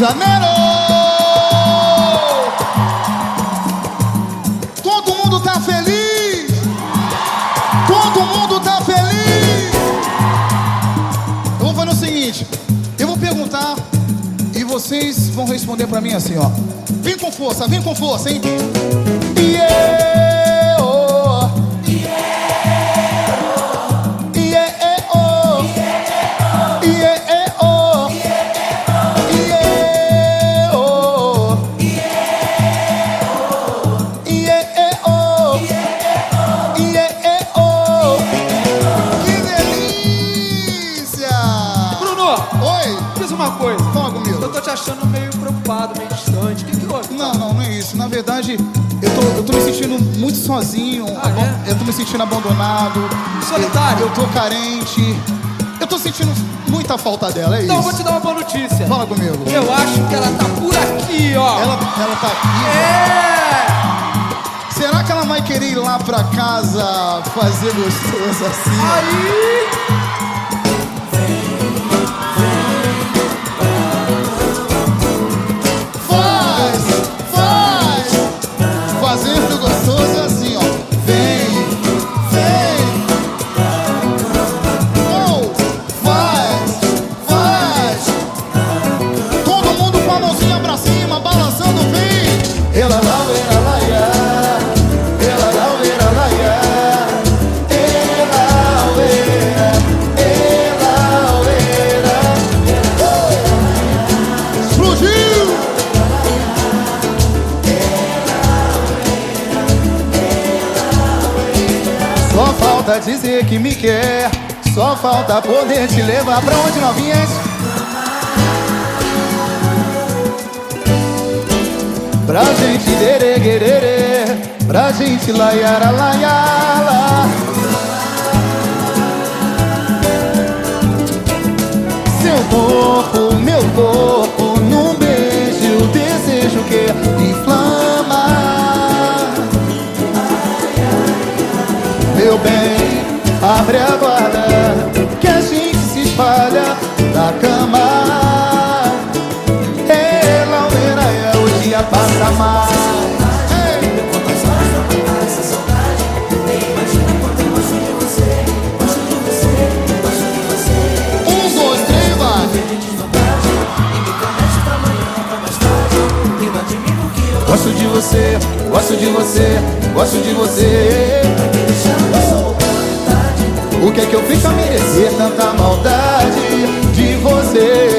Janeiro! Todo mundo tá feliz! Todo mundo tá feliz! Eu vou fazer o seguinte: eu vou perguntar e vocês vão responder pra mim assim, ó. Vem com força, vem com força, hein? Yeah, tô te achando meio preocupado, meio distante. O que, que houve? Não, não, não é isso. Na verdade, eu tô, eu tô me sentindo muito sozinho. Ah, é? Eu tô me sentindo abandonado. Solitário? Eu, eu tô carente. Eu tô sentindo muita falta dela, é Então eu isso. vou te dar uma boa notícia. Fala comigo. Eu acho que ela tá por aqui, ó. Ela, ela tá aqui. É! Será que ela vai querer ir lá pra casa fazer gostoso assim? Aí! Falta dizer que me quer. Só falta poder te levar pra onde não vies. Pra gente dereguerere, pra gente laiara laiala. Abre a guarda Que a gente se espalha na cama Ela, ela, é o dia passa mais vai! Gosto de você, gosto de você, gosto de você. O que é que eu fiz pra merecer tanta maldade de você?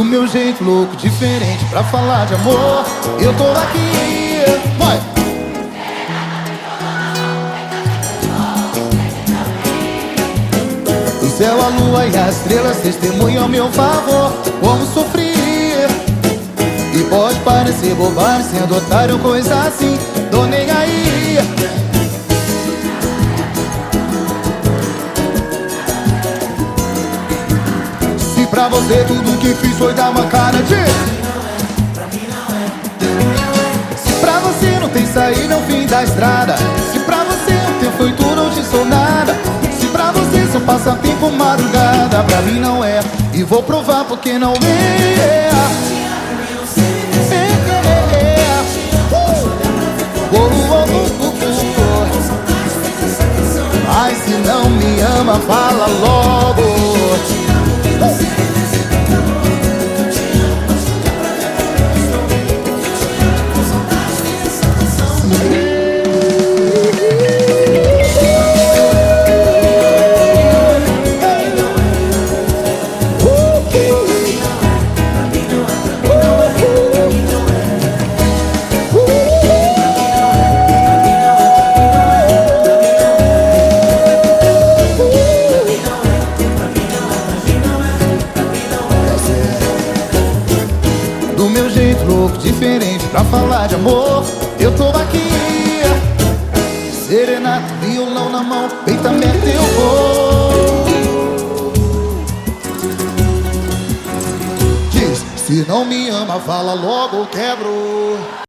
Do meu jeito louco, diferente pra falar de amor, eu tô aqui. Vai! O céu, a lua e as estrelas testemunham meu favor. Como sofri. E pode parecer bobagem, sendo otário, coisa assim. Tô nem aí. Pra você tudo que fiz foi dar uma cara de. Se pra você não tem saída, é o fim da estrada. Se pra você o tempo foi tudo, hoje sou nada. Se pra você só passa tempo madrugada, pra mim não é. E vou provar porque não é. É, meu jeito louco, diferente pra falar de amor. Eu tô aqui Serenato, violão na mão, peito aberto eu vou. Diz, se não me ama, fala logo, quebro